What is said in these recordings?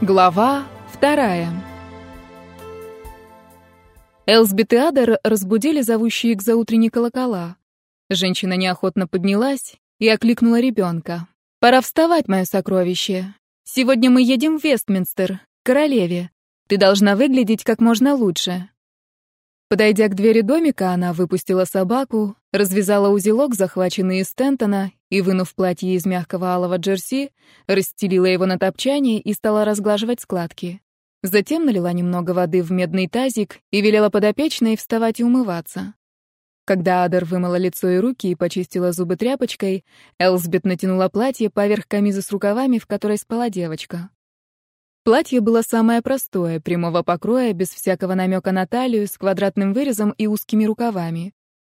Глава вторая. Элсбет и Адер разбудили зовущие к заутренней колокола. Женщина неохотно поднялась и окликнула ребенка. «Пора вставать, мое сокровище. Сегодня мы едем в Вестминстер, к королеве. Ты должна выглядеть как можно лучше». Подойдя к двери домика, она выпустила собаку, развязала узелок, захваченный из Стентона, и, вынув платье из мягкого алого джерси, расстелила его на топчане и стала разглаживать складки. Затем налила немного воды в медный тазик и велела подопечной вставать и умываться. Когда Адер вымыла лицо и руки и почистила зубы тряпочкой, Элсбет натянула платье поверх камизы с рукавами, в которой спала девочка. Платье было самое простое, прямого покроя, без всякого намека на талию, с квадратным вырезом и узкими рукавами.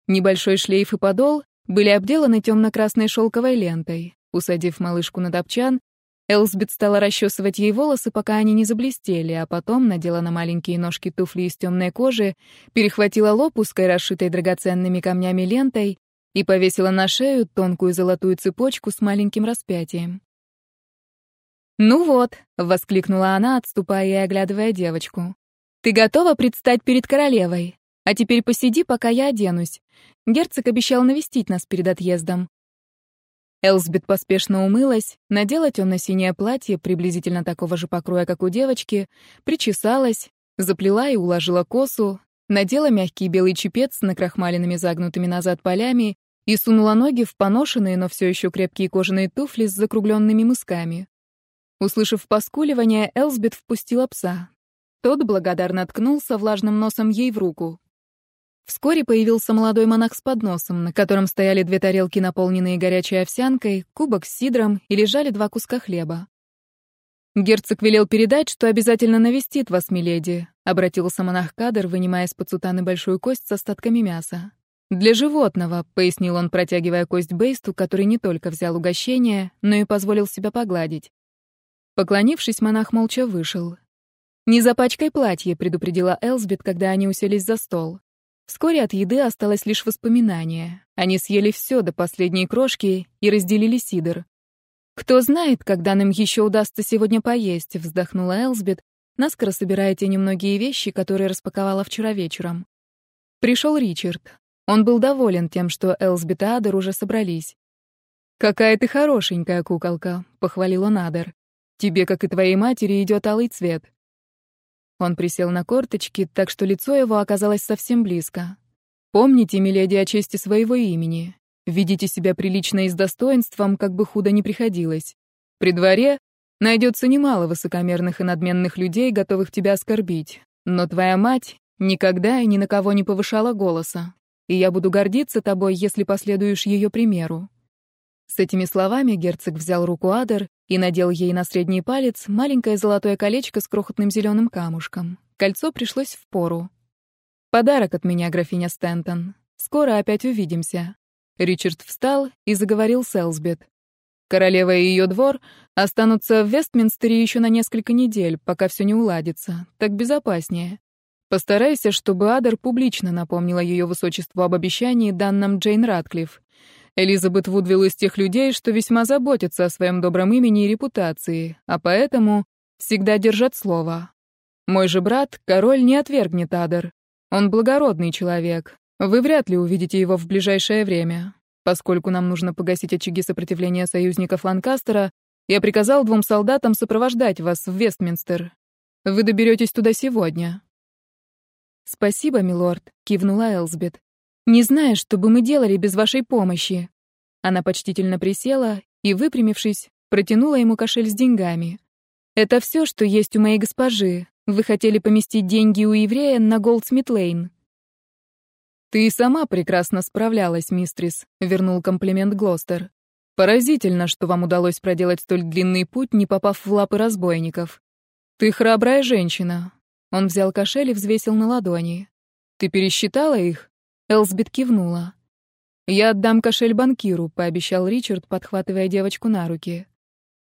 Небольшой шлейф и подол были обделаны темно-красной шелковой лентой. Усадив малышку на топчан, Элсбет стала расчесывать ей волосы, пока они не заблестели, а потом надела на маленькие ножки туфли из темной кожи, перехватила лоб узкой, расшитой драгоценными камнями лентой и повесила на шею тонкую золотую цепочку с маленьким распятием. «Ну вот», — воскликнула она, отступая и оглядывая девочку. «Ты готова предстать перед королевой? А теперь посиди, пока я оденусь. Герцог обещал навестить нас перед отъездом. Элсбет поспешно умылась, надела темно-синее платье, приблизительно такого же покроя, как у девочки, причесалась, заплела и уложила косу, надела мягкий белый чепец с накрахмаленными загнутыми назад полями и сунула ноги в поношенные, но все еще крепкие кожаные туфли с закругленными мысками. Услышав поскуливание, Элсбет впустила пса. Тот благодарно ткнулся влажным носом ей в руку. Вскоре появился молодой монах с подносом, на котором стояли две тарелки, наполненные горячей овсянкой, кубок с сидром и лежали два куска хлеба. «Герцог велел передать, что обязательно навестит вас, миледи», — обратился монах Кадр, вынимая из-под сутаны большую кость с остатками мяса. «Для животного», — пояснил он, протягивая кость Бейсту, который не только взял угощение, но и позволил себя погладить. Поклонившись, монах молча вышел. «Не запачкай платье», — предупредила Элсбет, когда они уселись за стол. Вскоре от еды осталось лишь воспоминание. Они съели все до последней крошки и разделили сидр. «Кто знает, когда нам еще удастся сегодня поесть», — вздохнула Элсбет, наскоро собирая те немногие вещи, которые распаковала вчера вечером. Пришел Ричард. Он был доволен тем, что Элсбет и Адер уже собрались. «Какая ты хорошенькая куколка», — похвалил он Адер. «Тебе, как и твоей матери, идет алый цвет». Он присел на корточки, так что лицо его оказалось совсем близко. «Помните, миледи, о чести своего имени. Ведите себя прилично и с достоинством, как бы худо ни приходилось. При дворе найдется немало высокомерных и надменных людей, готовых тебя оскорбить. Но твоя мать никогда и ни на кого не повышала голоса. И я буду гордиться тобой, если последуешь ее примеру». С этими словами герцог взял руку Адер и надел ей на средний палец маленькое золотое колечко с крохотным зеленым камушком. Кольцо пришлось в пору. «Подарок от меня, графиня Стентон. Скоро опять увидимся». Ричард встал и заговорил с Элсбет. Королева и ее двор останутся в Вестминстере еще на несколько недель, пока все не уладится. Так безопаснее. Постарайся, чтобы Адер публично напомнила ее высочеству об обещании, данном Джейн Ратклифф. Элизабет Вудвилл из тех людей, что весьма заботятся о своем добром имени и репутации, а поэтому всегда держат слово. Мой же брат, король, не отвергнет Адер. Он благородный человек. Вы вряд ли увидите его в ближайшее время. Поскольку нам нужно погасить очаги сопротивления союзников Ланкастера, я приказал двум солдатам сопровождать вас в Вестминстер. Вы доберетесь туда сегодня». «Спасибо, милорд», — кивнула Элсбет. Не знаю, что бы мы делали без вашей помощи. Она почтительно присела и, выпрямившись, протянула ему кошель с деньгами. Это все, что есть у моей госпожи. Вы хотели поместить деньги у еврея на Голдсмит-Лейн. Ты и сама прекрасно справлялась, мистрис, вернул комплимент Глостер. Поразительно, что вам удалось проделать столь длинный путь, не попав в лапы разбойников. Ты храбрая женщина. Он взял кошель и взвесил на ладони. Ты пересчитала их? Элсбет кивнула. «Я отдам кошель банкиру», — пообещал Ричард, подхватывая девочку на руки.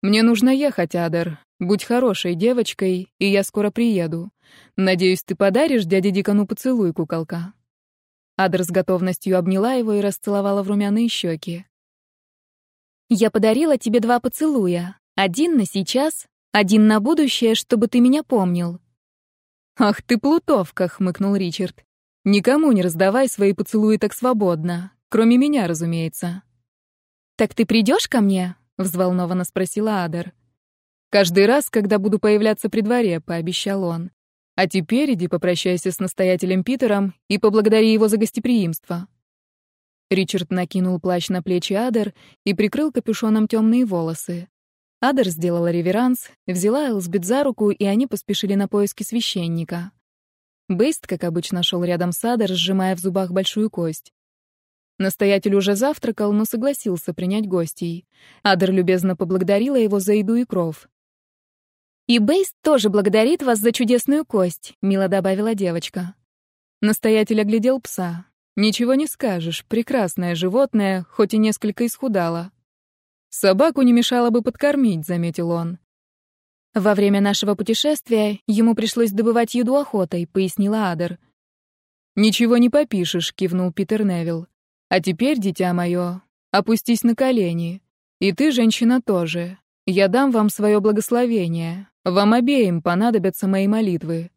«Мне нужно ехать, Адер. Будь хорошей девочкой, и я скоро приеду. Надеюсь, ты подаришь дяде Дикону поцелуй, куколка». Адер с готовностью обняла его и расцеловала в румяные щеки. «Я подарила тебе два поцелуя. Один на сейчас, Один на будущее, чтобы ты меня помнил». «Ах ты плутовка!» — хмыкнул Ричард. «Никому не раздавай свои поцелуи так свободно, кроме меня, разумеется». «Так ты придешь ко мне?» — взволнованно спросила Адер. «Каждый раз, когда буду появляться при дворе», — пообещал он. «А теперь иди попрощайся с настоятелем Питером и поблагодари его за гостеприимство». Ричард накинул плащ на плечи Адер и прикрыл капюшоном темные волосы. Адер сделала реверанс, взяла Элсбет за руку, и они поспешили на поиски священника. Бейст, как обычно, шел рядом с Адер, сжимая в зубах большую кость. Настоятель уже завтракал, но согласился принять гостей. Адер любезно поблагодарила его за еду и кров. «И Бейст тоже благодарит вас за чудесную кость», — мило добавила девочка. Настоятель оглядел пса. «Ничего не скажешь, прекрасное животное, хоть и несколько исхудало. «Собаку не мешало бы подкормить», — заметил он. «Во время нашего путешествия ему пришлось добывать еду охотой», — пояснила Адер. «Ничего не попишешь», — кивнул Питер Невилл. «А теперь, дитя мое, опустись на колени. И ты, женщина, тоже. Я дам вам свое благословение. Вам обеим понадобятся мои молитвы».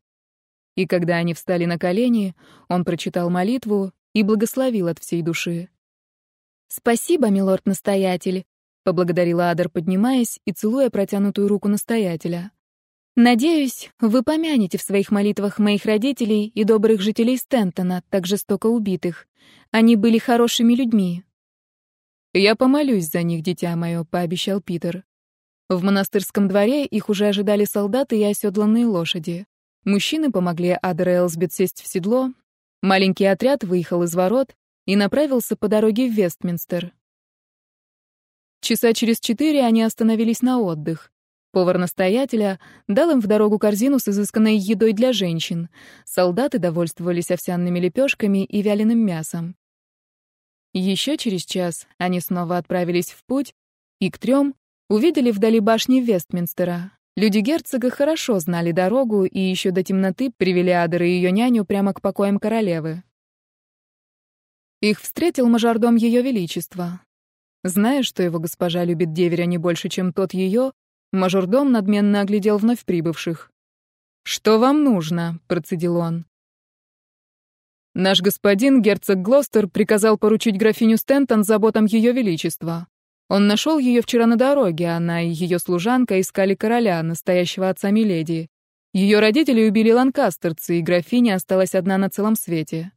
И когда они встали на колени, он прочитал молитву и благословил от всей души. «Спасибо, милорд-настоятель», — поблагодарила Адер, поднимаясь и целуя протянутую руку настоятеля. «Надеюсь, вы помянете в своих молитвах моих родителей и добрых жителей Стентона, так жестоко убитых. Они были хорошими людьми». «Я помолюсь за них, дитя мое», — пообещал Питер. В монастырском дворе их уже ожидали солдаты и оседланные лошади. Мужчины помогли Адер Элсбет сесть в седло. Маленький отряд выехал из ворот и направился по дороге в Вестминстер. Часа через четыре они остановились на отдых. Повар настоятеля дал им в дорогу корзину с изысканной едой для женщин. Солдаты довольствовались овсяными лепешками и вяленым мясом. Еще через час они снова отправились в путь и к трем увидели вдали башни Вестминстера. Люди герцога хорошо знали дорогу и еще до темноты привели Адер и ее няню прямо к покоям королевы. Их встретил мажордом Ее Величества. Зная, что его госпожа любит деверя не больше, чем тот ее, мажордом надменно оглядел вновь прибывших. «Что вам нужно?» — процедил он. «Наш господин, герцог Глостер, приказал поручить графиню Стентон заботам ее величества. Он нашел ее вчера на дороге, она и ее служанка искали короля, настоящего отца Миледи. Ее родители убили ланкастерцы, и графиня осталась одна на целом свете.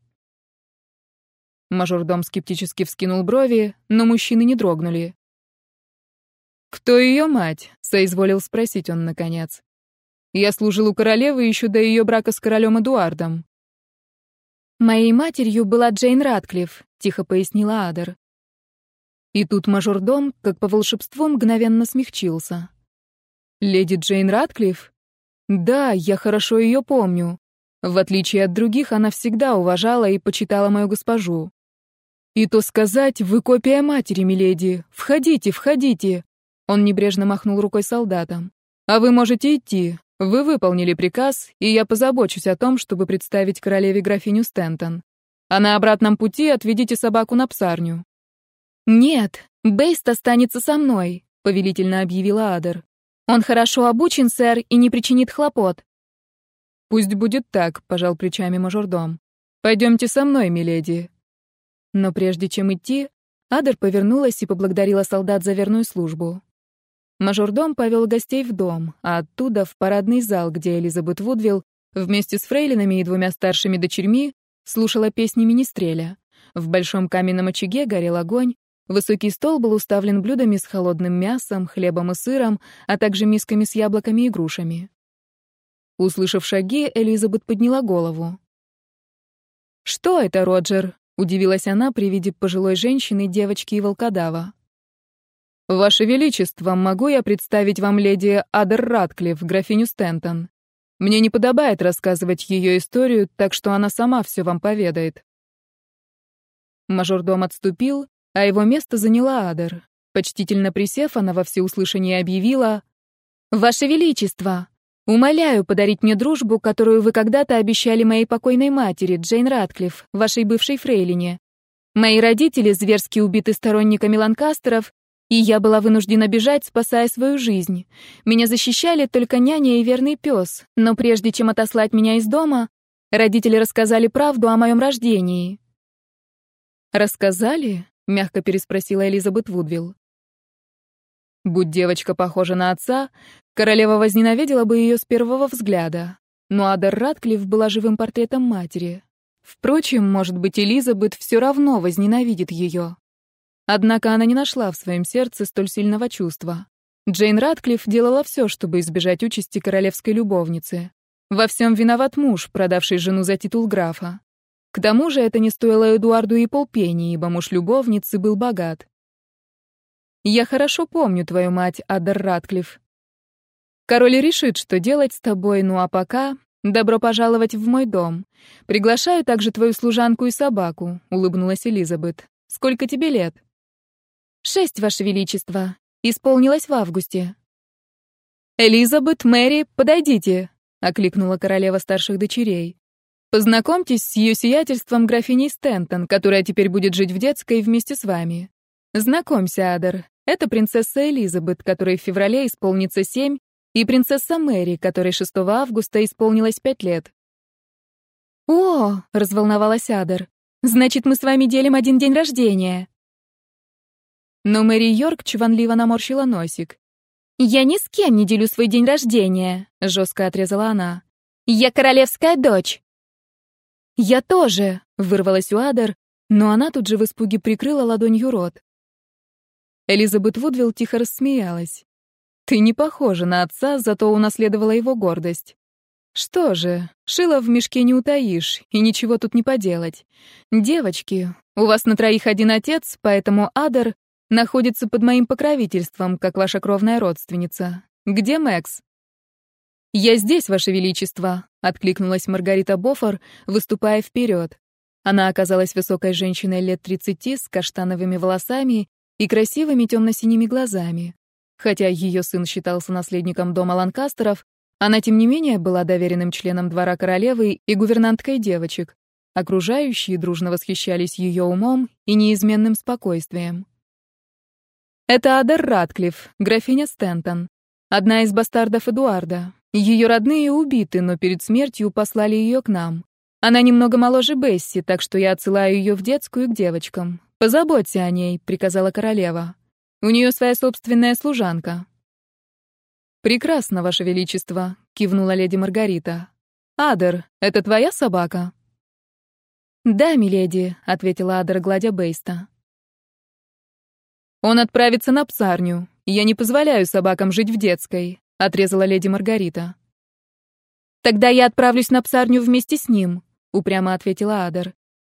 Мажордом скептически вскинул брови, но мужчины не дрогнули. «Кто ее мать?» — соизволил спросить он наконец. «Я служил у королевы еще до ее брака с королем Эдуардом». «Моей матерью была Джейн Ратклифф», — тихо пояснила Адер. И тут мажордом, как по волшебству, мгновенно смягчился. «Леди Джейн Ратклифф? Да, я хорошо ее помню. В отличие от других, она всегда уважала и почитала мою госпожу. «И то сказать, вы копия матери, миледи. Входите, входите!» Он небрежно махнул рукой солдатам. «А вы можете идти. Вы выполнили приказ, и я позабочусь о том, чтобы представить королеве графиню Стентон. А на обратном пути отведите собаку на псарню». «Нет, Бейст останется со мной», — повелительно объявила Адер. «Он хорошо обучен, сэр, и не причинит хлопот». «Пусть будет так», — пожал плечами мажордом. «Пойдемте со мной, миледи. Но прежде чем идти, Адер повернулась и поблагодарила солдат за верную службу. Мажордом повел гостей в дом, а оттуда в парадный зал, где Элизабет Вудвилл вместе с фрейлинами и двумя старшими дочерьми слушала песни министреля. В большом каменном очаге горел огонь, высокий стол был уставлен блюдами с холодным мясом, хлебом и сыром, а также мисками с яблоками и грушами. Услышав шаги, Элизабет подняла голову. «Что это, Роджер?» Удивилась она при виде пожилой женщины, девочки и волкодава. «Ваше Величество, могу я представить вам леди Адер Ратклифф, графиню Стентон? Мне не подобает рассказывать ее историю, так что она сама все вам поведает». Мажордом отступил, а его место заняла Адер. Почтительно присев, она во всеуслышание объявила «Ваше Величество, Умоляю подарить мне дружбу, которую вы когда-то обещали моей покойной матери, Джейн Ратклифф, вашей бывшей фрейлине. Мои родители зверски убиты сторонниками Ланкастеров, И я была вынуждена бежать, спасая свою жизнь. Меня защищали только няня и верный пес, но прежде чем отослать меня из дома, родители рассказали правду о моем рождении. «Рассказали?» — мягко переспросила Элизабет Вудвилл. Будь девочка похожа на отца, королева возненавидела бы ее с первого взгляда. Но Адар Радклифф была живым портретом матери. Впрочем, может быть, Элизабет все равно возненавидит ее. Однако она не нашла в своем сердце столь сильного чувства. Джейн Радклифф делала все, чтобы избежать участи королевской любовницы. Во всем виноват муж, продавший жену за титул графа. К тому же это не стоило Эдуарду и полпени, ибо муж любовницы был богат. Я хорошо помню твою мать, Адар Радклифф. Король решит, что делать с тобой, ну а пока добро пожаловать в мой дом. Приглашаю также твою служанку и собаку, улыбнулась Элизабет. Сколько тебе лет? Шесть, ваше величество. Исполнилось в августе. Элизабет, Мэри, подойдите, окликнула королева старших дочерей. Познакомьтесь с ее сиятельством графиней Стентон, которая теперь будет жить в детской вместе с вами. Знакомься, Адар, это принцесса Элизабет, которой в феврале исполнится семь, и принцесса Мэри, которой 6 августа исполнилось пять лет. «О!» — разволновалась Адар. «Значит, мы с вами делим один день рождения». Но Мэри Йорк чванливо наморщила носик. «Я ни с кем не делю свой день рождения», — жестко отрезала она. «Я королевская дочь». «Я тоже», — вырвалась у Адар, но она тут же в испуге прикрыла ладонью рот. Элизабет Вудвилл тихо рассмеялась. «Ты не похожа на отца, зато унаследовала его гордость. Что же, шила в мешке не утаишь, и ничего тут не поделать. Девочки, у вас на троих один отец, поэтому Адар находится под моим покровительством, как ваша кровная родственница. Где Мэкс?» «Я здесь, ваше величество», — откликнулась Маргарита Бофор, выступая вперед. Она оказалась высокой женщиной лет тридцати с каштановыми волосами и красивыми темно-синими глазами. Хотя ее сын считался наследником дома Ланкастеров, она, тем не менее, была доверенным членом двора королевы и гувернанткой девочек. Окружающие дружно восхищались ее умом и неизменным спокойствием. Это Адер Радклифф, графиня Стентон, одна из бастардов Эдуарда. Ее родные убиты, но перед смертью послали ее к нам. Она немного моложе Бесси, так что я отсылаю ее в детскую к девочкам. «Позаботься о ней», — приказала королева. «У нее своя собственная служанка». «Прекрасно, Ваше Величество», — кивнула леди Маргарита. «Адер, это твоя собака?» «Да, миледи», — ответила Адер, гладя Бейста. «Он отправится на псарню. Я не позволяю собакам жить в детской», — отрезала леди Маргарита. «Тогда я отправлюсь на псарню вместе с ним», — упрямо ответила Адер.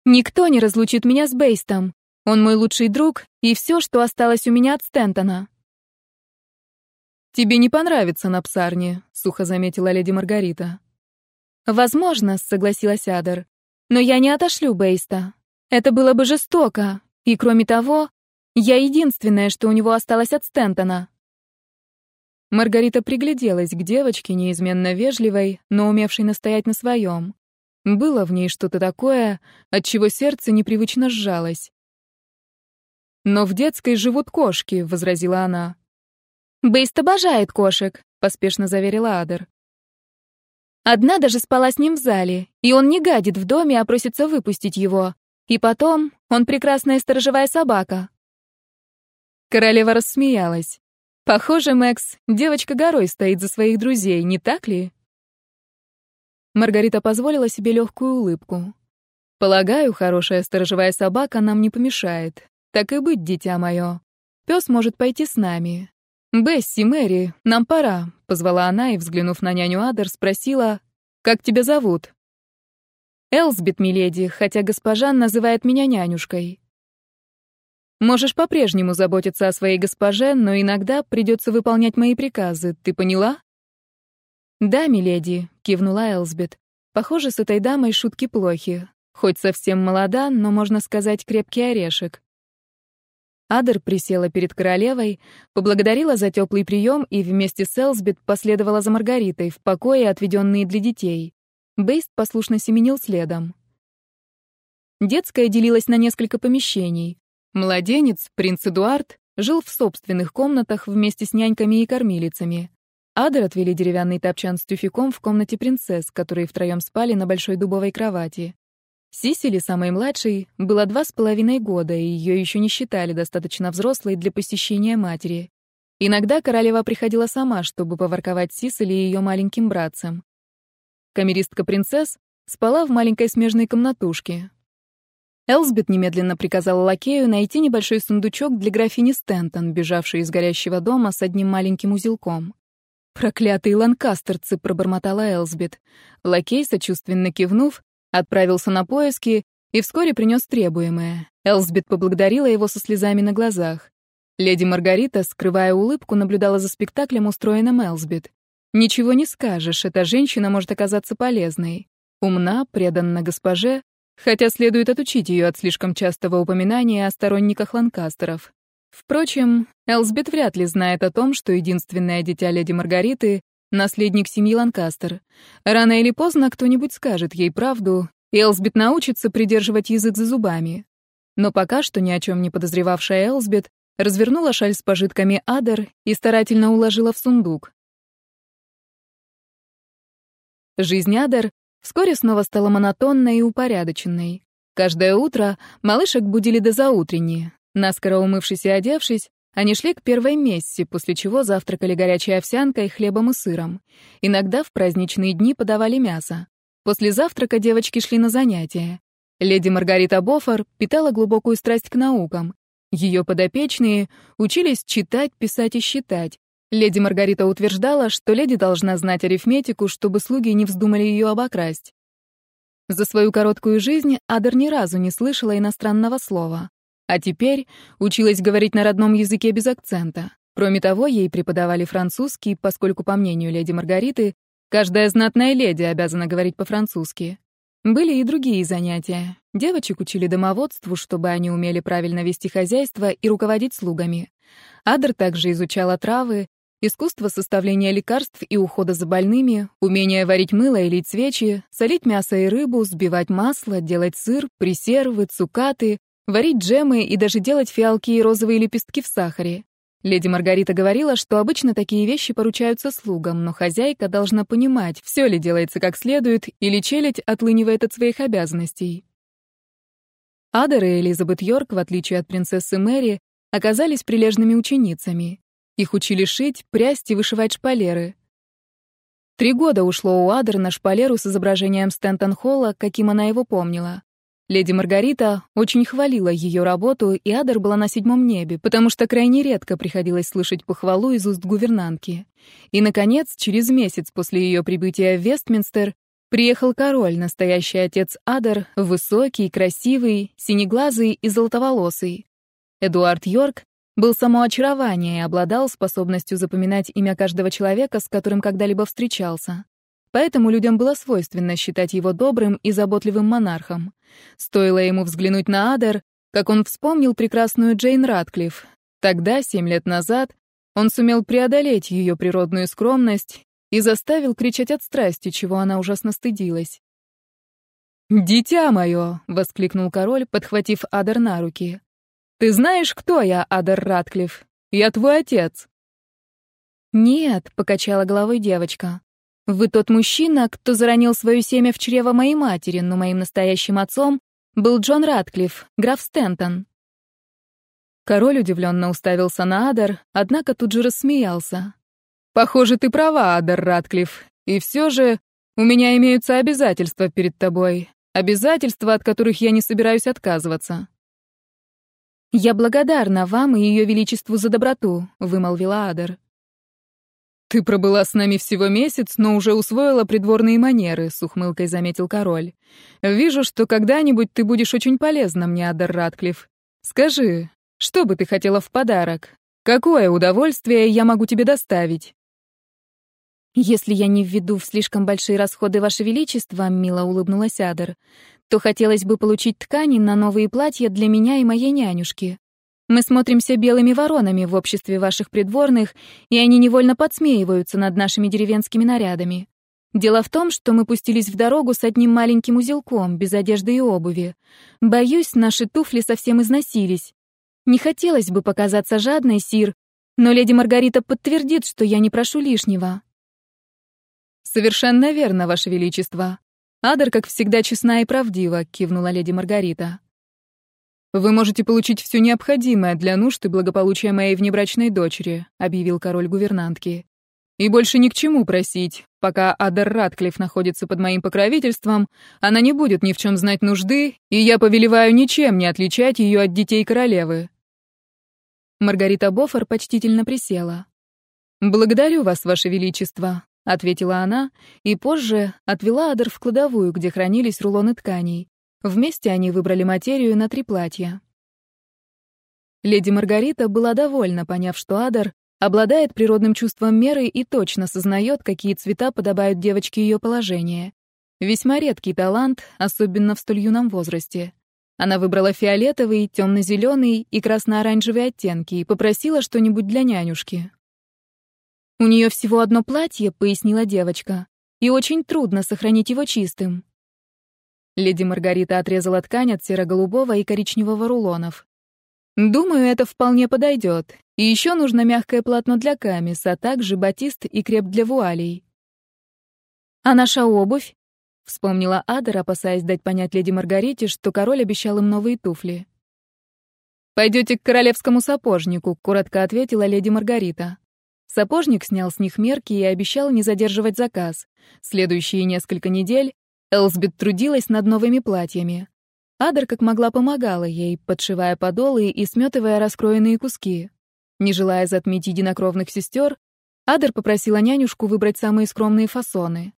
«Никто не разлучит меня с Бейстом. Он мой лучший друг и все, что осталось у меня от Стентона. «Тебе не понравится на псарне», — сухо заметила леди Маргарита. «Возможно», — согласилась Адер. «Но я не отошлю Бейста. Это было бы жестоко. И кроме того, я единственное, что у него осталось от Стентона». Маргарита пригляделась к девочке, неизменно вежливой, но умевшей настоять на своем. Было в ней что-то такое, от чего сердце непривычно сжалось. «Но в детской живут кошки», — возразила она. «Бейст обожает кошек», — поспешно заверила Адер. Одна даже спала с ним в зале, и он не гадит в доме, а просится выпустить его. И потом, он прекрасная сторожевая собака. Королева рассмеялась. Похоже, Мэкс, девочка горой стоит за своих друзей, не так ли? Маргарита позволила себе легкую улыбку. Полагаю, хорошая сторожевая собака нам не помешает. Так и быть, дитя мое. Пес может пойти с нами. Бесси, Мэри, нам пора, позвала она и, взглянув на няню Адер, спросила, как тебя зовут? Элсбет, миледи, хотя госпожа называет меня нянюшкой. Можешь по-прежнему заботиться о своей госпоже, но иногда придется выполнять мои приказы, ты поняла? Да, миледи, кивнула Элсбет. Похоже, с этой дамой шутки плохи. Хоть совсем молода, но, можно сказать, крепкий орешек. Адер присела перед королевой, поблагодарила за теплый прием и вместе с Элсбет последовала за Маргаритой в покое, отведенные для детей. Бейст послушно семенил следом. Детская делилась на несколько помещений. Младенец, принц Эдуард, жил в собственных комнатах вместе с няньками и кормилицами. Адер отвели деревянный топчан с тюфяком в комнате принцесс, которые втроем спали на большой дубовой кровати. Сисили, самой младшей, было два с половиной года, и ее еще не считали достаточно взрослой для посещения матери. Иногда королева приходила сама, чтобы поворковать Сисили и ее маленьким братцем. Камеристка принцесс спала в маленькой смежной комнатушке. Элсбет немедленно приказала лакею найти небольшой сундучок для графини Стентон, бежавшей из горящего дома с одним маленьким узелком. «Проклятые ланкастерцы!» — пробормотала Элсбет. Лакей, сочувственно кивнув, отправился на поиски и вскоре принес требуемое. Элсбет поблагодарила его со слезами на глазах. Леди Маргарита, скрывая улыбку, наблюдала за спектаклем, устроенным Элсбет. Ничего не скажешь, эта женщина может оказаться полезной. Умна, преданна госпоже, хотя следует отучить ее от слишком частого упоминания о сторонниках Ланкастеров. Впрочем, Элсбет вряд ли знает о том, что единственное дитя леди Маргариты — наследник семьи Ланкастер. Рано или поздно кто-нибудь скажет ей правду, и Элсбет научится придерживать язык за зубами. Но пока что ни о чем не подозревавшая Элсбет развернула шаль с пожитками Адер и старательно уложила в сундук. Жизнь Адер вскоре снова стала монотонной и упорядоченной. Каждое утро малышек будили до заутренни. Наскоро умывшись и одевшись, они шли к первой мессе, после чего завтракали горячей овсянкой, хлебом и сыром. Иногда в праздничные дни подавали мясо. После завтрака девочки шли на занятия. Леди Маргарита Бофор питала глубокую страсть к наукам. Ее подопечные учились читать, писать и считать. Леди Маргарита утверждала, что леди должна знать арифметику, чтобы слуги не вздумали ее обокрасть. За свою короткую жизнь Адер ни разу не слышала иностранного слова. А теперь училась говорить на родном языке без акцента. Кроме того, ей преподавали французский, поскольку, по мнению леди Маргариты, каждая знатная леди обязана говорить по-французски. Были и другие занятия. Девочек учили домоводству, чтобы они умели правильно вести хозяйство и руководить слугами. Адер также изучала травы, искусство составления лекарств и ухода за больными, умение варить мыло и лить свечи, солить мясо и рыбу, сбивать масло, делать сыр, пресервы, цукаты, варить джемы и даже делать фиалки и розовые лепестки в сахаре. Леди Маргарита говорила, что обычно такие вещи поручаются слугам, но хозяйка должна понимать, все ли делается как следует, или челядь отлынивает от своих обязанностей. Адер и Элизабет Йорк, в отличие от принцессы Мэри, оказались прилежными ученицами. Их учили шить, прясть и вышивать шпалеры. Три года ушло у Адер на шпалеру с изображением Стентон-Холла, каким она его помнила. Леди Маргарита очень хвалила ее работу, и Адер была на седьмом небе, потому что крайне редко приходилось слышать похвалу из уст гувернантки. И, наконец, через месяц после ее прибытия в Вестминстер приехал король, настоящий отец Адер, высокий, красивый, синеглазый и золотоволосый. Эдуард Йорк был само очарование и обладал способностью запоминать имя каждого человека, с которым когда-либо встречался. Поэтому людям было свойственно считать его добрым и заботливым монархом. Стоило ему взглянуть на Адер, как он вспомнил прекрасную Джейн Ратклифф. Тогда, семь лет назад, он сумел преодолеть ее природную скромность и заставил кричать от страсти, чего она ужасно стыдилась. «Дитя мое!» — воскликнул король, подхватив Адер на руки. «Ты знаешь, кто я, Адер Ратклифф? Я твой отец!» «Нет», — покачала головой девочка. Вы тот мужчина, кто заронил свое семя в чрево моей матери, но моим настоящим отцом был Джон Ратклифф, граф Стентон. Король удивленно уставился на Адар, однако тут же рассмеялся. «Похоже, ты права, Адар Ратклифф. И все же у меня имеются обязательства перед тобой. Обязательства, от которых я не собираюсь отказываться». «Я благодарна вам и Ее Величеству за доброту», — вымолвила Адар. «Ты пробыла с нами всего месяц, но уже усвоила придворные манеры», — с ухмылкой заметил король. «Вижу, что когда-нибудь ты будешь очень полезна мне, Адар Ратклифф. Скажи, что бы ты хотела в подарок? Какое удовольствие я могу тебе доставить?» «Если я не введу в слишком большие расходы, Ваше Величество», — мило улыбнулась Адер, «то хотелось бы получить ткани на новые платья для меня и моей нянюшки. Мы смотримся белыми воронами в обществе ваших придворных, и они невольно подсмеиваются над нашими деревенскими нарядами. Дело в том, что мы пустились в дорогу с одним маленьким узелком, без одежды и обуви. Боюсь, наши туфли совсем износились. Не хотелось бы показаться жадной, Сир, но леди Маргарита подтвердит, что я не прошу лишнего. Совершенно верно, Ваше Величество. Адер, как всегда, честна и правдива, кивнула леди Маргарита. Вы можете получить все необходимое для нужд и благополучия моей внебрачной дочери, объявил король гувернантки. И больше ни к чему просить. Пока Адер Ратклифф находится под моим покровительством, она не будет ни в чем знать нужды, и я повелеваю ничем не отличать ее от детей королевы. Маргарита Бофор почтительно присела. «Благодарю вас, Ваше Величество», — ответила она, и позже отвела Адер в кладовую, где хранились рулоны тканей. Вместе они выбрали материю на три платья. Леди Маргарита была довольна, поняв, что Адер обладает природным чувством меры и точно сознает, какие цвета подобают девочке ее положения. Весьма редкий талант, особенно в столь юном возрасте. Она выбрала фиолетовый, темно-зеленый и красно-оранжевый оттенки и попросила что-нибудь для нянюшки. «У нее всего одно платье», — пояснила девочка, «и очень трудно сохранить его чистым». Леди Маргарита отрезала ткань от серо-голубого и коричневого рулонов. «Думаю, это вполне подойдет. И еще нужно мягкое полотно для камис, а также батист и креп для вуалей». «А наша обувь?» Вспомнила Адер, опасаясь дать понять леди Маргарите, что король обещал им новые туфли. «Пойдете к королевскому сапожнику», — коротко ответила леди Маргарита. Сапожник снял с них мерки и обещал не задерживать заказ. Следующие несколько недель Элсбет трудилась над новыми платьями. Адер как могла помогала ей, подшивая подолы и сметывая раскроенные куски. Не желая затмить единокровных сестер, Адер попросила нянюшку выбрать самые скромные фасоны.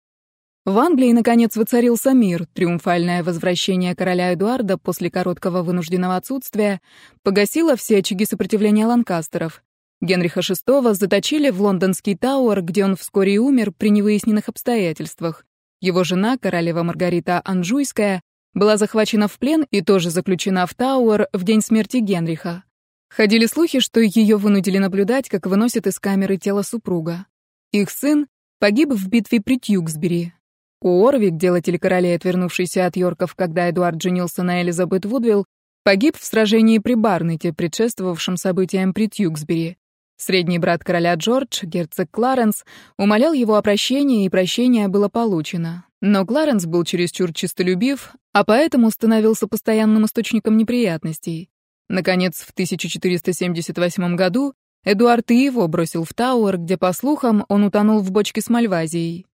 В Англии, наконец, воцарился мир. Триумфальное возвращение короля Эдуарда после короткого вынужденного отсутствия погасило все очаги сопротивления ланкастеров. Генриха VI заточили в лондонский Тауэр, где он вскоре умер при невыясненных обстоятельствах. Его жена, королева Маргарита Анжуйская, была захвачена в плен и тоже заключена в Тауэр в день смерти Генриха. Ходили слухи, что ее вынудили наблюдать, как выносят из камеры тело супруга. Их сын погиб в битве при Тьюксбери, Уорвик, делатель королей, отвернувшийся от Йорков, когда Эдуард женился на Элизабет Вудвилл, погиб в сражении при Барнете, предшествовавшем событиям при Тьюксбери. Средний брат короля Джордж, герцог Кларенс, умолял его о прощении, и прощение было получено. Но Кларенс был чересчур честолюбив, а поэтому становился постоянным источником неприятностей. Наконец, в 1478 году Эдуард и его бросил в Тауэр, где, по слухам, он утонул в бочке с Мальвазией.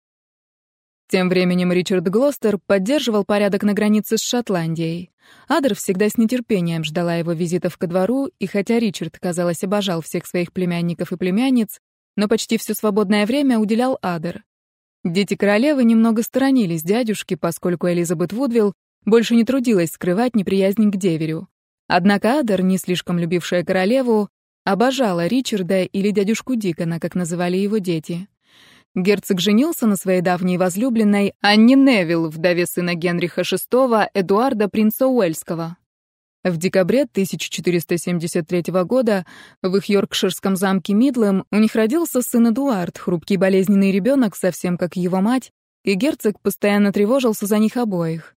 Тем временем Ричард Глостер поддерживал порядок на границе с Шотландией. Адер всегда с нетерпением ждала его визитов ко двору, и хотя Ричард, казалось, обожал всех своих племянников и племянниц, но почти все свободное время уделял Адер. Дети королевы немного сторонились дядюшки, поскольку Элизабет Вудвилл больше не трудилась скрывать неприязнь к деверю. Однако Адер, не слишком любившая королеву, обожала Ричарда или дядюшку Дикона, как называли его дети. Герцог женился на своей давней возлюбленной Анне Невилл, вдове сына Генриха VI, Эдуарда, принца Уэльского. В декабре 1473 года в их йоркширском замке Мидлэм у них родился сын Эдуард, хрупкий болезненный ребенок, совсем как его мать, и герцог постоянно тревожился за них обоих.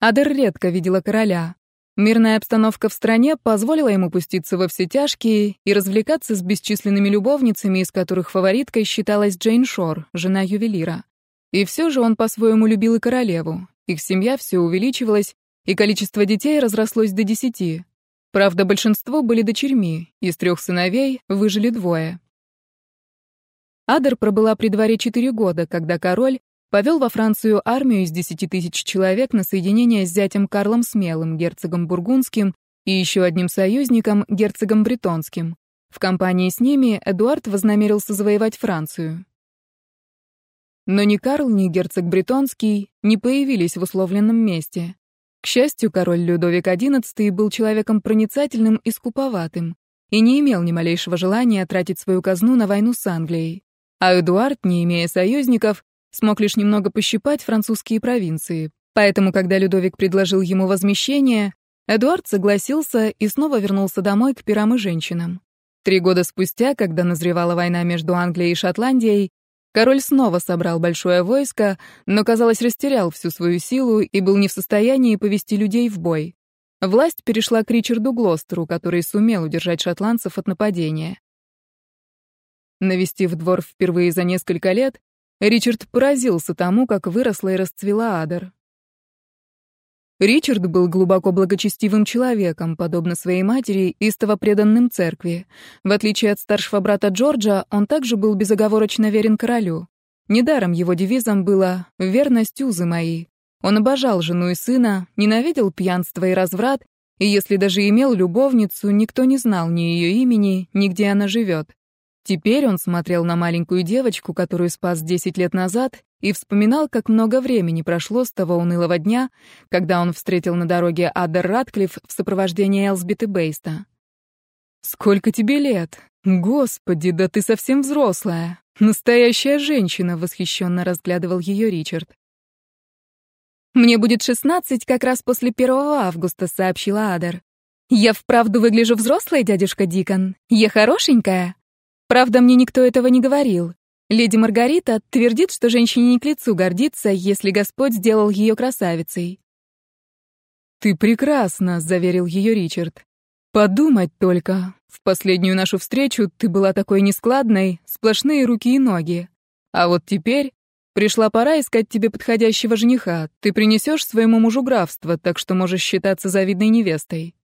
Адер редко видела короля. Мирная обстановка в стране позволила ему пуститься во все тяжкие и развлекаться с бесчисленными любовницами, из которых фавориткой считалась Джейн Шор, жена ювелира. И все же он по-своему любил и королеву. Их семья все увеличивалась, и количество детей разрослось до десяти. Правда, большинство были дочерьми, из трех сыновей выжили двое. Адер пробыла при дворе четыре года, когда король повел во Францию армию из 10 тысяч человек на соединение с зятем Карлом Смелым, герцогом Бургундским, и еще одним союзником, герцогом Бретонским. В компании с ними Эдуард вознамерился завоевать Францию. Но ни Карл, ни герцог Бретонский не появились в условленном месте. К счастью, король Людовик XI был человеком проницательным и скуповатым и не имел ни малейшего желания тратить свою казну на войну с Англией. А Эдуард, не имея союзников, смог лишь немного пощипать французские провинции. Поэтому, когда Людовик предложил ему возмещение, Эдуард согласился и снова вернулся домой к пирам и женщинам. Три года спустя, когда назревала война между Англией и Шотландией, король снова собрал большое войско, но, казалось, растерял всю свою силу и был не в состоянии повести людей в бой. власть перешла к Ричарду Глостеру, который сумел удержать шотландцев от нападения. Навестив двор впервые за несколько лет, Ричард поразился тому, как выросла и расцвела Адер. Ричард был глубоко благочестивым человеком, подобно своей матери, истово преданным церкви. В отличие от старшего брата Джорджа, он также был безоговорочно верен королю. Недаром его девизом было «верность узы мои». Он обожал жену и сына, ненавидел пьянство и разврат, и если даже имел любовницу, никто не знал ни ее имени, ни где она живет. Теперь он смотрел на маленькую девочку, которую спас 10 лет назад, и вспоминал, как много времени прошло с того унылого дня, когда он встретил на дороге Адер Ратклифф в сопровождении Элсбиты Бейста. «Сколько тебе лет? Господи, да ты совсем взрослая! Настоящая женщина!» — восхищенно разглядывал ее Ричард. «Мне будет шестнадцать как раз после первого августа», — сообщила Адер. «Я вправду выгляжу взрослой, дядюшка Дикон? Я хорошенькая?» Правда, мне никто этого не говорил. Леди Маргарита твердит, что женщине не к лицу гордиться, если Господь сделал ее красавицей. «Ты прекрасна», — заверил ее Ричард. «Подумать только. В последнюю нашу встречу ты была такой нескладной, сплошные руки и ноги. А вот теперь пришла пора искать тебе подходящего жениха. Ты принесешь своему мужу графство, так что можешь считаться завидной невестой».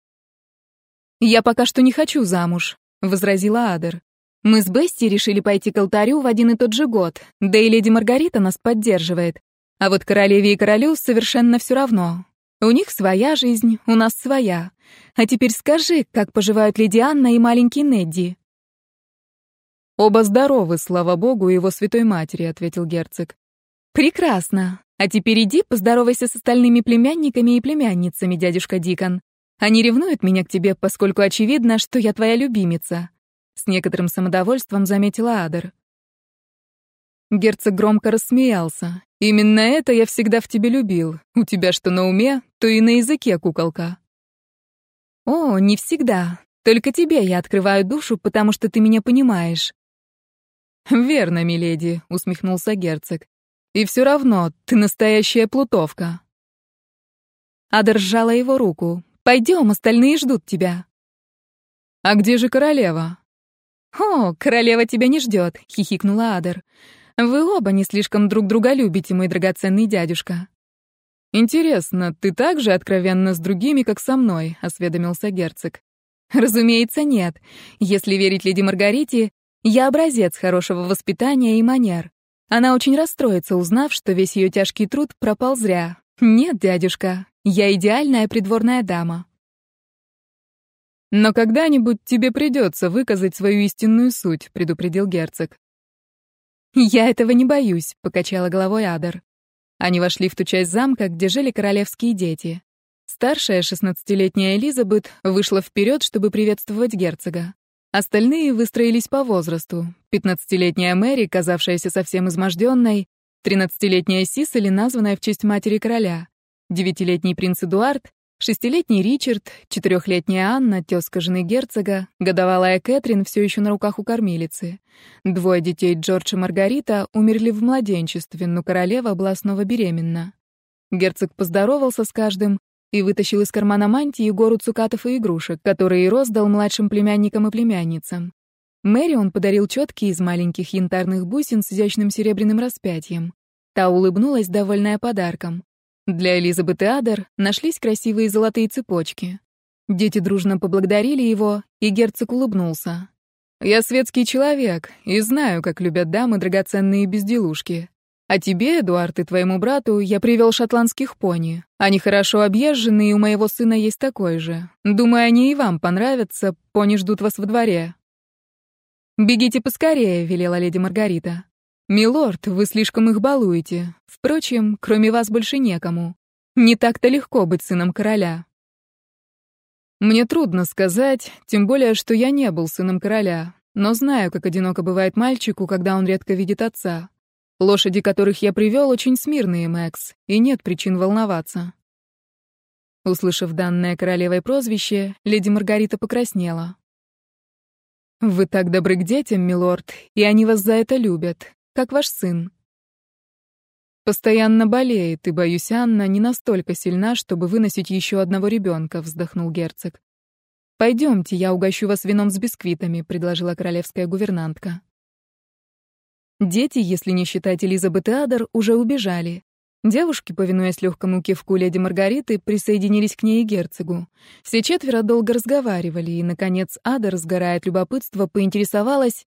«Я пока что не хочу замуж», — возразила Адер. Мы с Бесси решили пойти к алтарю в один и тот же год, да и леди Маргарита нас поддерживает. А вот королеве и королю совершенно все равно. У них своя жизнь, у нас своя. А теперь скажи, как поживают леди Анна и маленький Недди?» «Оба здоровы, слава богу, его святой матери», — ответил герцог. «Прекрасно. А теперь иди поздоровайся с остальными племянниками и племянницами, дядюшка Дикон. Они ревнуют меня к тебе, поскольку очевидно, что я твоя любимица. С некоторым самодовольством заметила Адер. Герцог громко рассмеялся. «Именно это я всегда в тебе любил. У тебя что на уме, то и на языке, куколка». «О, не всегда. Только тебе я открываю душу, потому что ты меня понимаешь». «Верно, миледи», — усмехнулся герцог. «И все равно, ты настоящая плутовка». Адер сжала его руку. «Пойдем, остальные ждут тебя». «А где же королева?» «О, королева тебя не ждет», — хихикнула Адер. «Вы оба не слишком друг друга любите, мой драгоценный дядюшка». «Интересно, ты так же откровенна с другими, как со мной?» — осведомился герцог. «Разумеется, нет. Если верить леди Маргарите, я образец хорошего воспитания и манер. Она очень расстроится, узнав, что весь ее тяжкий труд пропал зря. Нет, дядюшка, я идеальная придворная дама». «Но когда-нибудь тебе придется выказать свою истинную суть», — предупредил герцог. «Я этого не боюсь», — покачала головой Адар. Они вошли в ту часть замка, где жили королевские дети. Старшая, шестнадцатилетняя Элизабет, вышла вперед, чтобы приветствовать герцога. Остальные выстроились по возрасту. Пятнадцатилетняя Мэри, казавшаяся совсем изможденной, тринадцатилетняя Сисели, названная в честь матери короля, девятилетний принц Эдуард Шестилетний Ричард, четырехлетняя Анна, тезка жены герцога, годовалая Кэтрин все еще на руках у кормилицы. Двое детей Джордж и Маргарита умерли в младенчестве, но королева была снова беременна. Герцог поздоровался с каждым и вытащил из кармана мантии гору цукатов и игрушек, которые роздал младшим племянникам и племянницам. Мэри он подарил четки из маленьких янтарных бусин с изящным серебряным распятием. Та улыбнулась, довольная подарком. Для Элизабет и Адер нашлись красивые золотые цепочки. Дети дружно поблагодарили его, и герцог улыбнулся. «Я светский человек и знаю, как любят дамы драгоценные безделушки. А тебе, Эдуард, и твоему брату я привел шотландских пони. Они хорошо объезжены, и у моего сына есть такой же. Думаю, они и вам понравятся, пони ждут вас во дворе». «Бегите поскорее», — велела леди Маргарита. «Милорд, вы слишком их балуете. Впрочем, кроме вас больше некому. Не так-то легко быть сыном короля». Мне трудно сказать, тем более, что я не был сыном короля, но знаю, как одиноко бывает мальчику, когда он редко видит отца. Лошади, которых я привел, очень смирные, Мэкс, и нет причин волноваться. Услышав данное королевой прозвище, леди Маргарита покраснела. «Вы так добры к детям, милорд, и они вас за это любят как ваш сын. Постоянно болеет, и, боюсь, Анна не настолько сильна, чтобы выносить еще одного ребенка», — вздохнул герцог. «Пойдемте, я угощу вас вином с бисквитами», — предложила королевская гувернантка. Дети, если не считать Элизабет и Адер, уже убежали. Девушки, повинуясь легкому кивку леди Маргариты, присоединились к ней и герцогу. Все четверо долго разговаривали, и, наконец, Ада, сгорая от любопытства, поинтересовалась,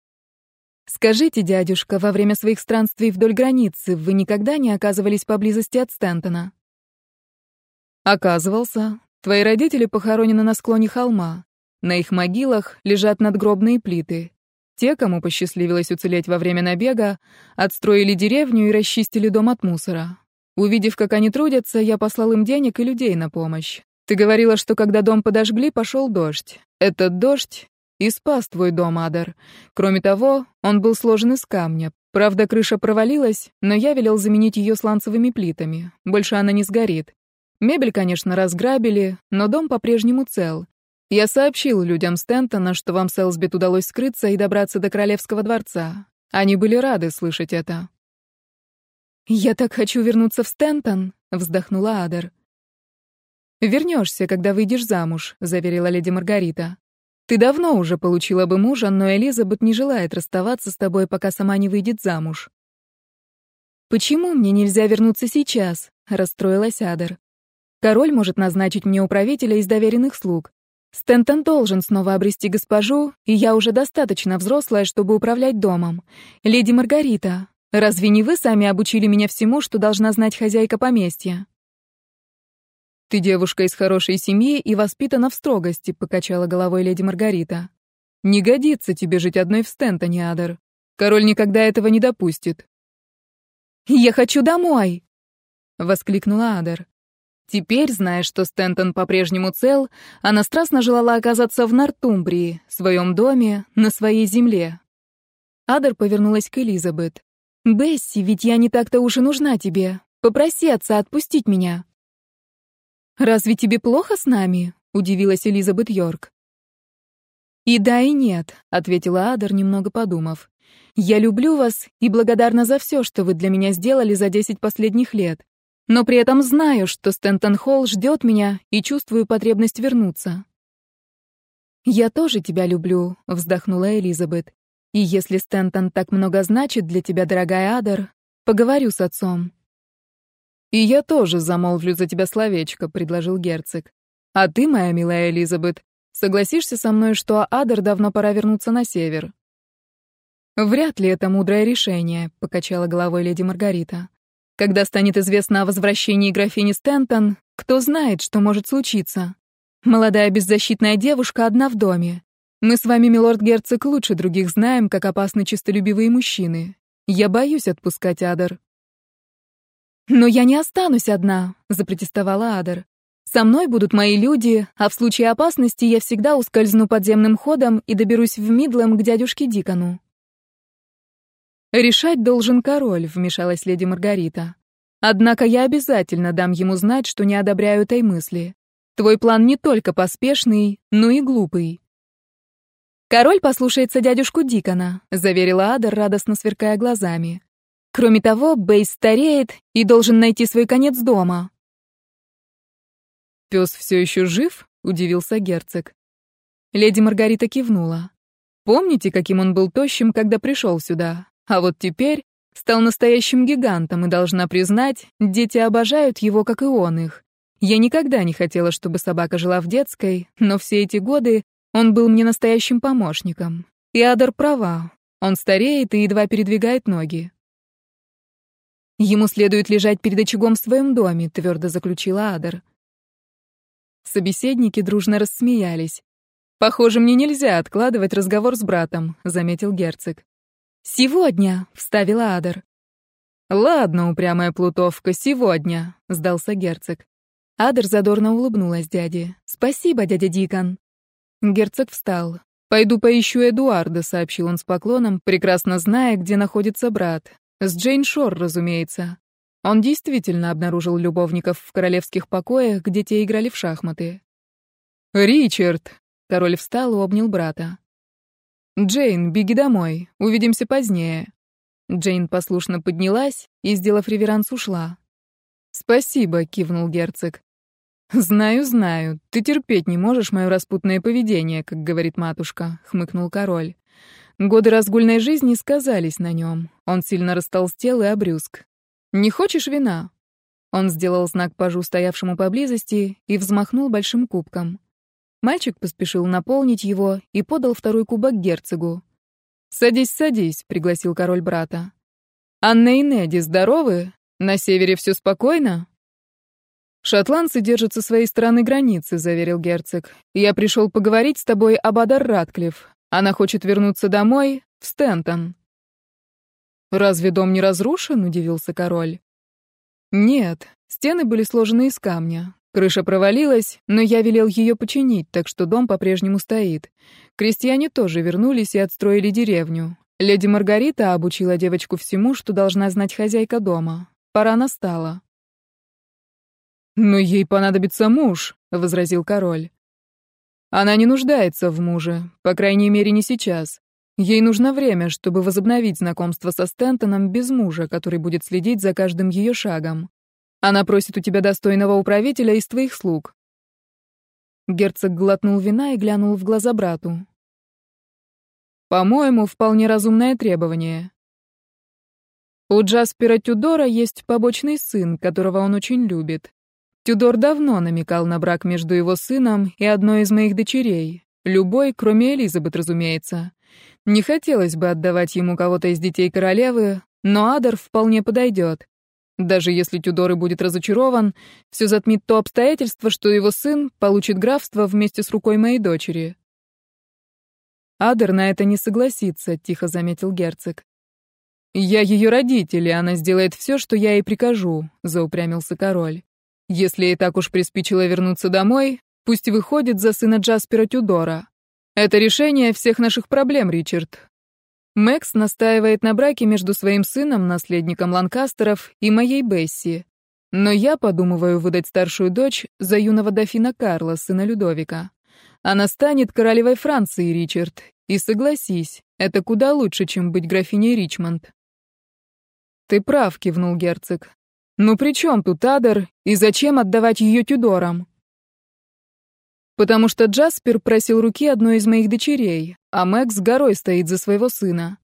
«Скажите, дядюшка, во время своих странствий вдоль границы вы никогда не оказывались поблизости от Стентона?» «Оказывался. Твои родители похоронены на склоне холма. На их могилах лежат надгробные плиты. Те, кому посчастливилось уцелеть во время набега, отстроили деревню и расчистили дом от мусора. Увидев, как они трудятся, я послал им денег и людей на помощь. Ты говорила, что когда дом подожгли, пошел дождь. Этот дождь и спас твой дом, Адар. Кроме того, он был сложен из камня. Правда, крыша провалилась, но я велел заменить ее сланцевыми плитами. Больше она не сгорит. Мебель, конечно, разграбили, но дом по-прежнему цел. Я сообщил людям Стентона, что вам с Элсбет удалось скрыться и добраться до Королевского дворца. Они были рады слышать это. «Я так хочу вернуться в Стентон», — вздохнула Адар. «Вернешься, когда выйдешь замуж», — заверила леди Маргарита. Ты давно уже получила бы мужа, но Элизабет не желает расставаться с тобой, пока сама не выйдет замуж. Почему мне нельзя вернуться сейчас? расстроилась Адер. Король может назначить мне управителя из доверенных слуг. Стентон должен снова обрести госпожу, и я уже достаточно взрослая, чтобы управлять домом. Леди Маргарита, разве не вы сами обучили меня всему, что должна знать хозяйка поместья? «Ты девушка из хорошей семьи и воспитана в строгости», — покачала головой леди Маргарита. «Не годится тебе жить одной в Стентоне, Адер. Король никогда этого не допустит». «Я хочу домой!» — воскликнула Адер. Теперь, зная, что Стентон по-прежнему цел, она страстно желала оказаться в Нортумбрии, своем доме, на своей земле. Адер повернулась к Элизабет. «Бесси, ведь я не так-то уж и нужна тебе. Попроси отца отпустить меня». «Разве тебе плохо с нами?» — удивилась Элизабет Йорк. «И да, и нет», — ответила Адер, немного подумав. «Я люблю вас и благодарна за все, что вы для меня сделали за десять последних лет. Но при этом знаю, что Стентон Холл ждет меня и чувствую потребность вернуться». «Я тоже тебя люблю», — вздохнула Элизабет. «И если Стентон так много значит для тебя, дорогая Адер, поговорю с отцом». «И я тоже замолвлю за тебя словечко», — предложил герцог. «А ты, моя милая Элизабет, согласишься со мной, что Адер давно пора вернуться на север?» «Вряд ли это мудрое решение», — покачала головой леди Маргарита. «Когда станет известно о возвращении графини Стентон, кто знает, что может случиться. Молодая беззащитная девушка одна в доме. Мы с вами, милорд-герцог, лучше других знаем, как опасны честолюбивые мужчины. Я боюсь отпускать Адер». «Но я не останусь одна», — запротестовала Адер. «Со мной будут мои люди, а в случае опасности я всегда ускользну подземным ходом и доберусь в Мидлэм к дядюшке Дикону». «Решать должен король», — вмешалась леди Маргарита. «Однако я обязательно дам ему знать, что не одобряю этой мысли. Твой план не только поспешный, но и глупый». «Король послушается дядюшку Дикона», — заверила Адер, радостно сверкая глазами. Кроме того, Бейс стареет и должен найти свой конец дома. «Пес все еще жив?» — удивился герцог. Леди Маргарита кивнула. «Помните, каким он был тощим, когда пришел сюда? А вот теперь стал настоящим гигантом, и, должна признать, дети обожают его, как и он их. Я никогда не хотела, чтобы собака жила в детской, но все эти годы он был мне настоящим помощником. И Адар права, он стареет и едва передвигает ноги. Ему следует лежать перед очагом в своем доме, твердо заключила Адер. Собеседники дружно рассмеялись. Похоже, мне нельзя откладывать разговор с братом, заметил герцог. Сегодня, вставила Адер. Ладно, упрямая плутовка, сегодня, сдался герцог. Адер задорно улыбнулась дяде. Спасибо, дядя Дикон. Герцог встал. «Пойду поищу Эдуарда», — сообщил он с поклоном, прекрасно зная, где находится брат. С Джейн Шор, разумеется. Он действительно обнаружил любовников в королевских покоях, где те играли в шахматы. «Ричард!» — король встал и обнял брата. «Джейн, беги домой. Увидимся позднее». Джейн послушно поднялась и, сделав реверанс, ушла. «Спасибо», — кивнул герцог. «Знаю, знаю. Ты терпеть не можешь мое распутное поведение, как говорит матушка», — хмыкнул король. Годы разгульной жизни сказались на нем. Он сильно растолстел и обрюзг. «Не хочешь вина?» Он сделал знак пажу, стоявшему поблизости, и взмахнул большим кубком. Мальчик поспешил наполнить его и подал второй кубок герцогу. «Садись, садись», — пригласил король брата. «Анна и Неди здоровы? На севере все спокойно?» «Шотландцы держат со своей стороны границы», — заверил герцог. «Я пришел поговорить с тобой об Адар Ратклифф. Она хочет вернуться домой, в Стентон». «Разве дом не разрушен?» — удивился король. «Нет, стены были сложены из камня. Крыша провалилась, но я велел ее починить, так что дом по-прежнему стоит. Крестьяне тоже вернулись и отстроили деревню. Леди Маргарита обучила девочку всему, что должна знать хозяйка дома. Пора настала. «Но ей понадобится муж», — возразил король. «Она не нуждается в муже, по крайней мере, не сейчас. Ей нужно время, чтобы возобновить знакомство со Стентоном без мужа, который будет следить за каждым ее шагом. Она просит у тебя достойного управителя из твоих слуг». Герцог глотнул вина и глянул в глаза брату. «По-моему, вполне разумное требование. У Джаспера Тюдора есть побочный сын, которого он очень любит. Тюдор давно намекал на брак между его сыном и одной из моих дочерей. Любой, кроме Элизабет, разумеется. Не хотелось бы отдавать ему кого-то из детей королевы, но Адар вполне подойдет. Даже если Тюдор и будет разочарован, все затмит то обстоятельство, что его сын получит графство вместе с рукой моей дочери. Адер на это не согласится, тихо заметил герцог. Я ее родитель, и она сделает все, что я ей прикажу, заупрямился король. Если и так уж приспичило вернуться домой, пусть выходит за сына Джаспера Тюдора. Это решение всех наших проблем, Ричард. Мэкс настаивает на браке между своим сыном, наследником Ланкастеров, и моей Бесси. Но я подумываю выдать старшую дочь за юного дофина Карла, сына Людовика. Она станет королевой Франции, Ричард. И согласись, это куда лучше, чем быть графиней Ричмонд. Ты прав, кивнул герцог. «Ну при чем тут Адер и зачем отдавать ее Тюдорам?» «Потому что Джаспер просил руки одной из моих дочерей, а Мэкс горой стоит за своего сына.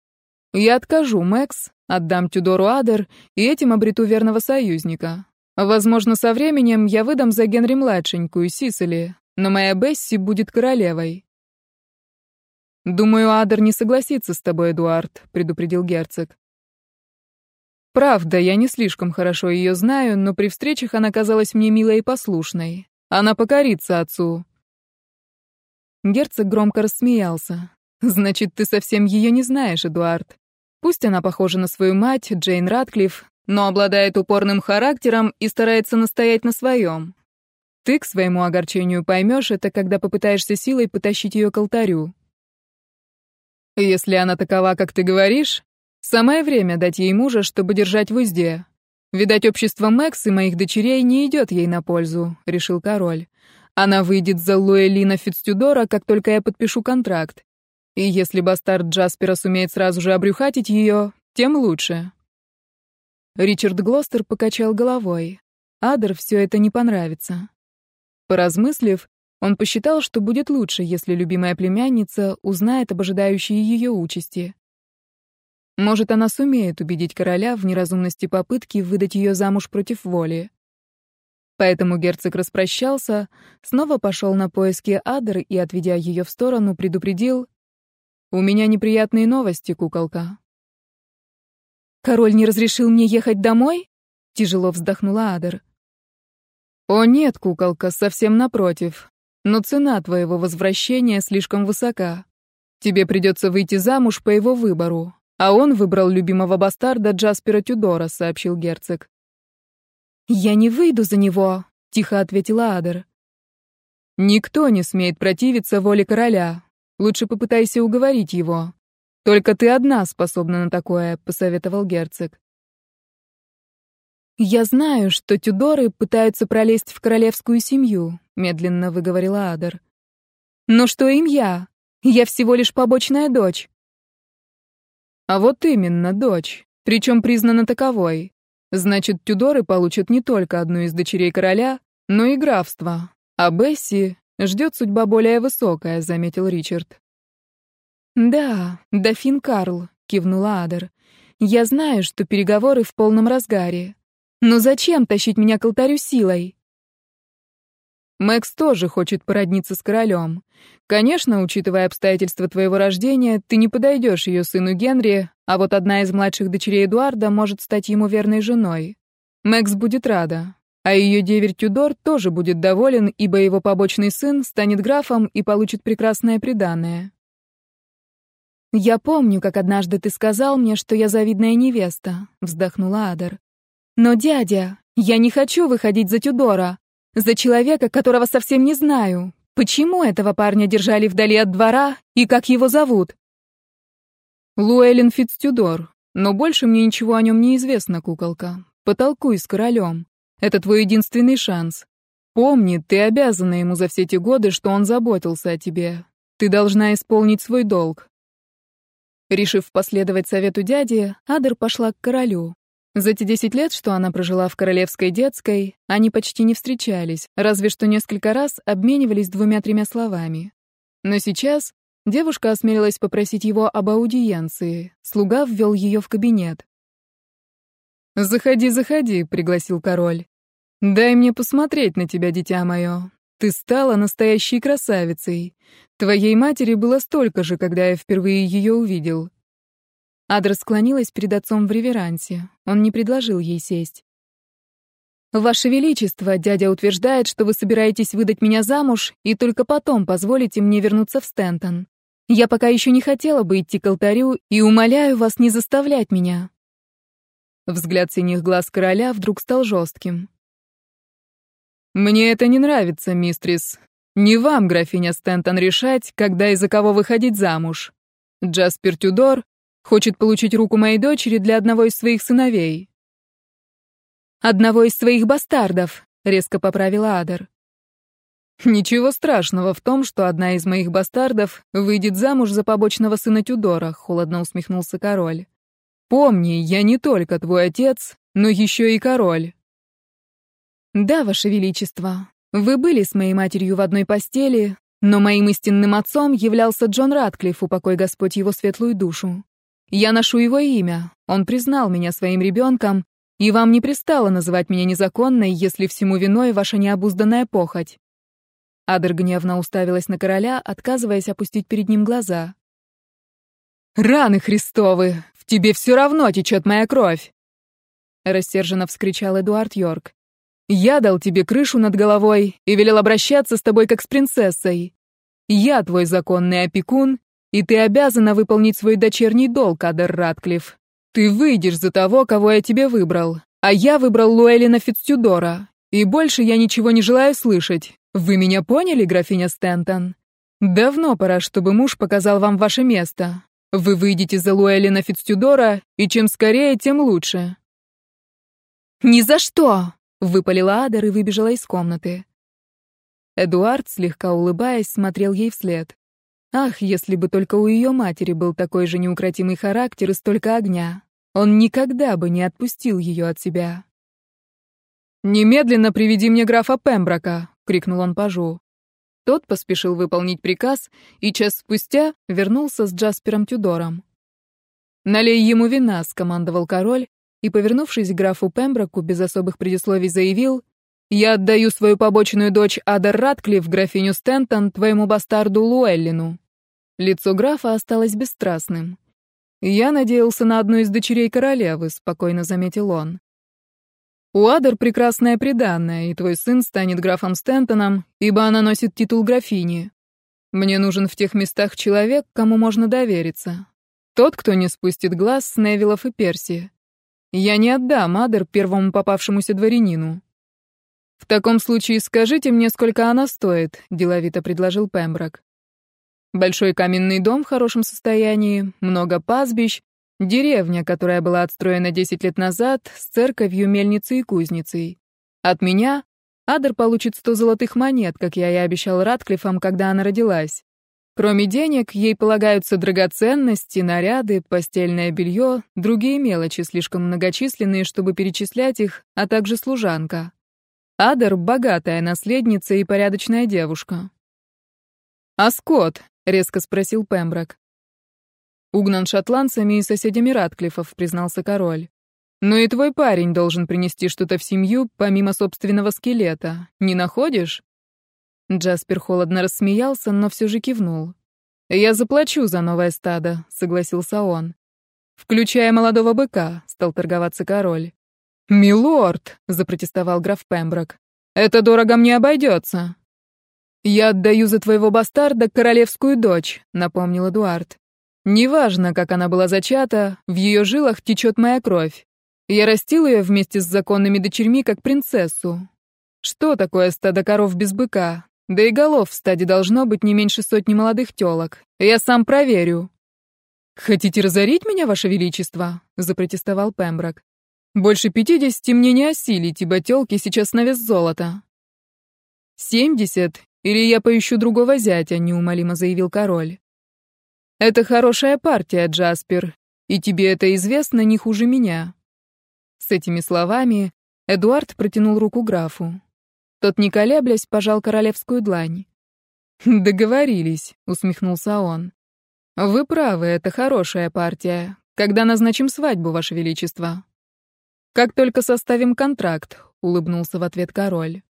Я откажу Мэкс, отдам Тюдору Адер и этим обрету верного союзника. Возможно, со временем я выдам за Генри-младшенькую Сисели, но моя Бесси будет королевой». «Думаю, Адер не согласится с тобой, Эдуард», — предупредил герцог. Правда, я не слишком хорошо ее знаю, но при встречах она казалась мне милой и послушной. Она покорится отцу. Герцог громко рассмеялся. Значит, ты совсем ее не знаешь, Эдуард. Пусть она похожа на свою мать, Джейн Ратклифф, но обладает упорным характером и старается настоять на своем. Ты к своему огорчению поймешь это, когда попытаешься силой потащить ее к алтарю. Если она такова, как ты говоришь, Самое время дать ей мужа, чтобы держать в узде. Видать, общество Мэкс и моих дочерей не идет ей на пользу, решил король. Она выйдет за Луэлина Фицтюдора, как только я подпишу контракт. И если бастард Джаспера сумеет сразу же обрюхатить ее, тем лучше. Ричард Глостер покачал головой. Адер все это не понравится. Поразмыслив, он посчитал, что будет лучше, если любимая племянница узнает об ожидающей ее участи. Может, она сумеет убедить короля в неразумности попытки выдать ее замуж против воли. Поэтому герцог распрощался, снова пошел на поиски Адер и, отведя ее в сторону, предупредил «У меня неприятные новости, куколка». «Король не разрешил мне ехать домой?» — тяжело вздохнула Адер. «О нет, куколка, совсем напротив. Но цена твоего возвращения слишком высока. Тебе придется выйти замуж по его выбору, «А он выбрал любимого бастарда Джаспера Тюдора», — сообщил герцог. «Я не выйду за него», — тихо ответила Адер. «Никто не смеет противиться воле короля. Лучше попытайся уговорить его. Только ты одна способна на такое», — посоветовал герцог. «Я знаю, что Тюдоры пытаются пролезть в королевскую семью», — медленно выговорила Адер. «Но что им я? Я всего лишь побочная дочь. А вот именно, дочь. причем признана таковой. Значит, Тюдоры получат не только одну из дочерей короля, но и графство. А Бесси ждет судьба более высокая, заметил Ричард. Да, дофин Карл, кивнула Адер. Я знаю, что переговоры в полном разгаре. Но зачем тащить меня к алтарю силой? Мэкс тоже хочет породниться с королем. Конечно, учитывая обстоятельства твоего рождения, ты не подойдешь ее сыну Генри, а вот одна из младших дочерей Эдуарда может стать ему верной женой. Мэкс будет рада. А ее деверь Тюдор тоже будет доволен, ибо его побочный сын станет графом и получит прекрасное приданое. «Я помню, как однажды ты сказал мне, что я завидная невеста», — вздохнула Адер. «Но, дядя, я не хочу выходить за Тюдора. За человека, которого совсем не знаю. Почему этого парня держали вдали от двора и как его зовут? Луэлин Фицтюдор. Но больше мне ничего о нем не известно, куколка. Потолкуй с королем. Это твой единственный шанс. Помни, ты обязана ему за все те годы, что он заботился о тебе. Ты должна исполнить свой долг. Решив последовать совету дяди, Адер пошла к королю. За те десять лет, что она прожила в королевской детской, они почти не встречались, разве что несколько раз обменивались двумя-тремя словами. Но сейчас девушка осмелилась попросить его об аудиенции. Слуга ввел ее в кабинет. «Заходи, заходи», — пригласил король. «Дай мне посмотреть на тебя, дитя мое. Ты стала настоящей красавицей. Твоей матери было столько же, когда я впервые ее увидел. Адра склонилась перед отцом в реверансе. Он не предложил ей сесть. «Ваше Величество, дядя утверждает, что вы собираетесь выдать меня замуж и только потом позволите мне вернуться в Стентон. Я пока еще не хотела бы идти к алтарю и умоляю вас не заставлять меня». Взгляд синих глаз короля вдруг стал жестким. «Мне это не нравится, мистрис. Не вам, графиня Стентон, решать, когда и за кого выходить замуж. Джаспер Тюдор Хочет получить руку моей дочери для одного из своих сыновей. Одного из своих бастардов, резко поправила Адер. Ничего страшного в том, что одна из моих бастардов выйдет замуж за побочного сына Тюдора, холодно усмехнулся король. Помни, я не только твой отец, но еще и король. Да, ваше величество. Вы были с моей матерью в одной постели, но моим истинным отцом являлся Джон Ратклифф, упокой Господь его светлую душу. Я ношу его имя, он признал меня своим ребенком, и вам не пристало называть меня незаконной, если всему виной ваша необузданная похоть». Адер гневно уставилась на короля, отказываясь опустить перед ним глаза. «Раны Христовы! В тебе все равно течет моя кровь!» Рассерженно вскричал Эдуард Йорк. «Я дал тебе крышу над головой и велел обращаться с тобой как с принцессой. Я твой законный опекун, и ты обязана выполнить свой дочерний долг, Адер Ратклифф. Ты выйдешь за того, кого я тебе выбрал. А я выбрал Луэлина Фицтюдора. И больше я ничего не желаю слышать. Вы меня поняли, графиня Стентон? Давно пора, чтобы муж показал вам ваше место. Вы выйдете за Луэлина Фицтюдора, и чем скорее, тем лучше. «Ни за что!» — выпалила Адер и выбежала из комнаты. Эдуард, слегка улыбаясь, смотрел ей вслед. Ах, если бы только у ее матери был такой же неукротимый характер и столько огня. Он никогда бы не отпустил ее от себя. «Немедленно приведи мне графа Пемброка!» — крикнул он пажу. Тот поспешил выполнить приказ и час спустя вернулся с Джаспером Тюдором. «Налей ему вина», — скомандовал король, и, повернувшись к графу Пемброку, без особых предисловий заявил, «Я отдаю свою побочную дочь Адар Ратклифф, графиню Стентон, твоему бастарду Луэллину». Лицо графа осталось бесстрастным. «Я надеялся на одну из дочерей королевы», — спокойно заметил он. «У Адар прекрасная приданная, и твой сын станет графом Стентоном, ибо она носит титул графини. Мне нужен в тех местах человек, кому можно довериться. Тот, кто не спустит глаз с Невилов и Перси. Я не отдам Адер первому попавшемуся дворянину». «В таком случае скажите мне, сколько она стоит», — деловито предложил Пемброк. «Большой каменный дом в хорошем состоянии, много пастбищ, деревня, которая была отстроена 10 лет назад, с церковью, мельницей и кузницей. От меня Адер получит 100 золотых монет, как я и обещал Ратклиффам, когда она родилась. Кроме денег, ей полагаются драгоценности, наряды, постельное белье, другие мелочи, слишком многочисленные, чтобы перечислять их, а также служанка. Адер — богатая наследница и порядочная девушка. «А Скотт?» — резко спросил Пемброк. «Угнан шотландцами и соседями Ратклиффов», — признался король. «Но и твой парень должен принести что-то в семью, помимо собственного скелета. Не находишь?» Джаспер холодно рассмеялся, но все же кивнул. «Я заплачу за новое стадо», — согласился он. «Включая молодого быка», — стал торговаться король. «Милорд», — запротестовал граф Пемброк, — «это дорого мне обойдется». «Я отдаю за твоего бастарда королевскую дочь», — напомнил Эдуард. «Неважно, как она была зачата, в ее жилах течет моя кровь. Я растил ее вместе с законными дочерьми как принцессу. Что такое стадо коров без быка? Да и голов в стаде должно быть не меньше сотни молодых тёлок. Я сам проверю». «Хотите разорить меня, Ваше Величество?» — запротестовал Пемброк. «Больше пятидесяти мне не осилить, ибо тёлки сейчас на вес золота». «Семьдесят, или я поищу другого зятя», — неумолимо заявил король. «Это хорошая партия, Джаспер, и тебе это известно не хуже меня». С этими словами Эдуард протянул руку графу. Тот, не колеблясь, пожал королевскую длань. «Договорились», — усмехнулся он. «Вы правы, это хорошая партия. Когда назначим свадьбу, Ваше Величество?» «Как только составим контракт», — улыбнулся в ответ король.